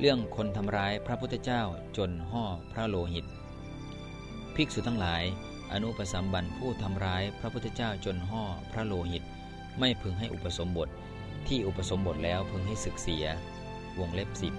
เรื่องคนทำร้ายพระพุทธเจ้าจนห่อพระโลหิต ภิกษุทั้งหลาย อนุปสัมบันผู้ทำร้ายพระพุทธเจ้าจนห่อพระโลหิต ไม่พึงให้อุปสมบท ที่อุปสมบทแล้วพึงให้ศึกเสียวงเล็บสิบ